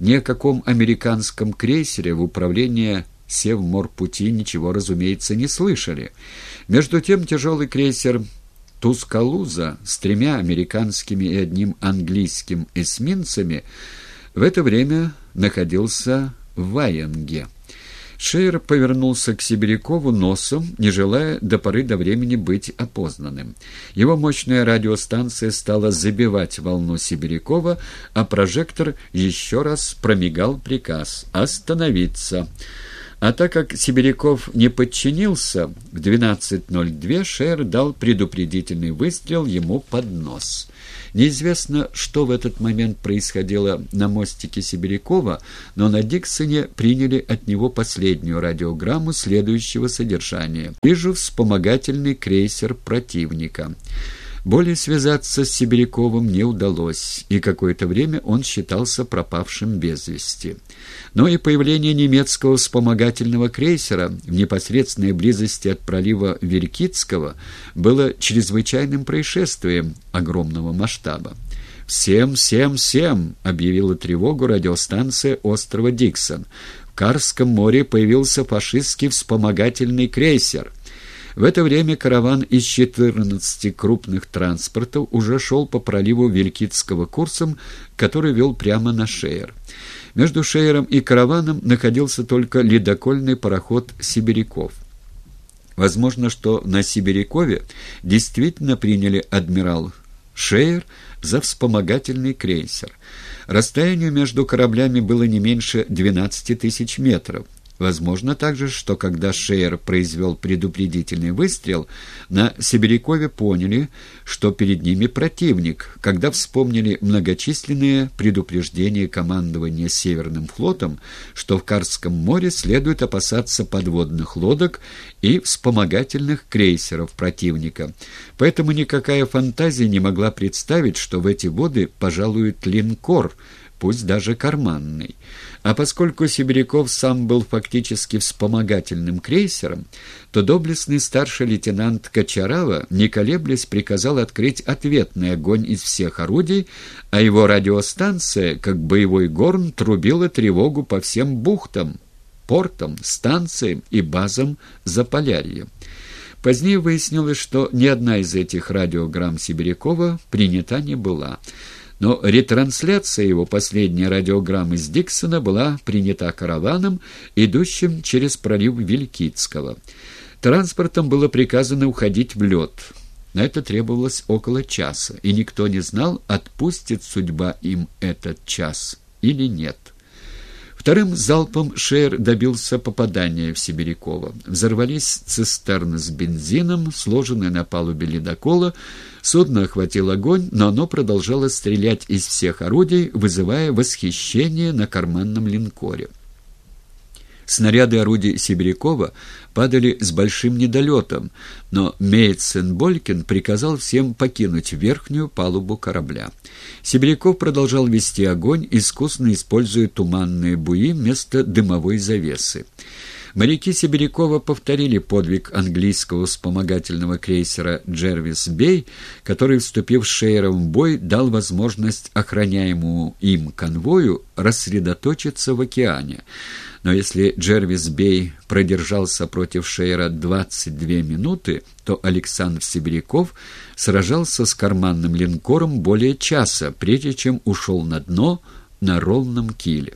Ни о каком американском крейсере в управлении Севморпути ничего, разумеется, не слышали. Между тем тяжелый крейсер Тускалуза с тремя американскими и одним английским эсминцами в это время находился в Ваенге. Шейер повернулся к Сибирякову носом, не желая до поры до времени быть опознанным. Его мощная радиостанция стала забивать волну Сибирякова, а прожектор еще раз промигал приказ «Остановиться!». А так как Сибиряков не подчинился, в 12.02 Шер дал предупредительный выстрел ему под нос. Неизвестно, что в этот момент происходило на мостике Сибирякова, но на Диксоне приняли от него последнюю радиограмму следующего содержания. «Вижу вспомогательный крейсер противника». Более связаться с Сибиряковым не удалось, и какое-то время он считался пропавшим без вести. Но и появление немецкого вспомогательного крейсера в непосредственной близости от пролива Веркитского было чрезвычайным происшествием огромного масштаба. «Всем, всем, всем!» — объявила тревогу радиостанция острова Диксон. В Карском море появился фашистский вспомогательный крейсер — в это время караван из 14 крупных транспортов уже шел по проливу Вилькитского курсом, который вел прямо на Шеер. Между Шеером и караваном находился только ледокольный пароход «Сибиряков». Возможно, что на Сибирякове действительно приняли адмирал Шеер за вспомогательный крейсер. Расстояние между кораблями было не меньше 12 тысяч метров. Возможно также, что когда Шейер произвел предупредительный выстрел, на Сибирякове поняли, что перед ними противник, когда вспомнили многочисленные предупреждения командования Северным флотом, что в Карском море следует опасаться подводных лодок и вспомогательных крейсеров противника. Поэтому никакая фантазия не могла представить, что в эти воды пожалует линкор, пусть даже карманный. А поскольку Сибиряков сам был фактически вспомогательным крейсером, то доблестный старший лейтенант Кочарава, не колеблясь, приказал открыть ответный огонь из всех орудий, а его радиостанция, как боевой горн, трубила тревогу по всем бухтам, портам, станциям и базам Заполярья. Позднее выяснилось, что ни одна из этих радиограмм Сибирякова принята не была – но ретрансляция его последней радиограммы с Диксона была принята караваном, идущим через пролив Вилькицкого. Транспортом было приказано уходить в лед. На это требовалось около часа, и никто не знал, отпустит судьба им этот час или нет. Вторым залпом Шейер добился попадания в Сибирякова. Взорвались цистерны с бензином, сложенные на палубе ледокола. Судно охватил огонь, но оно продолжало стрелять из всех орудий, вызывая восхищение на карманном линкоре. Снаряды орудий Сибирякова падали с большим недолетом, но Мейцен-Болькин приказал всем покинуть верхнюю палубу корабля. Сибиряков продолжал вести огонь, искусно используя туманные буи вместо дымовой завесы. Моряки Сибирякова повторили подвиг английского вспомогательного крейсера «Джервис Бей», который, вступив с Шейером в бой, дал возможность охраняемому им конвою рассредоточиться в океане. Но если Джервис Бей продержался против Шейера 22 минуты, то Александр Сибиряков сражался с карманным линкором более часа, прежде чем ушел на дно на ровном киле.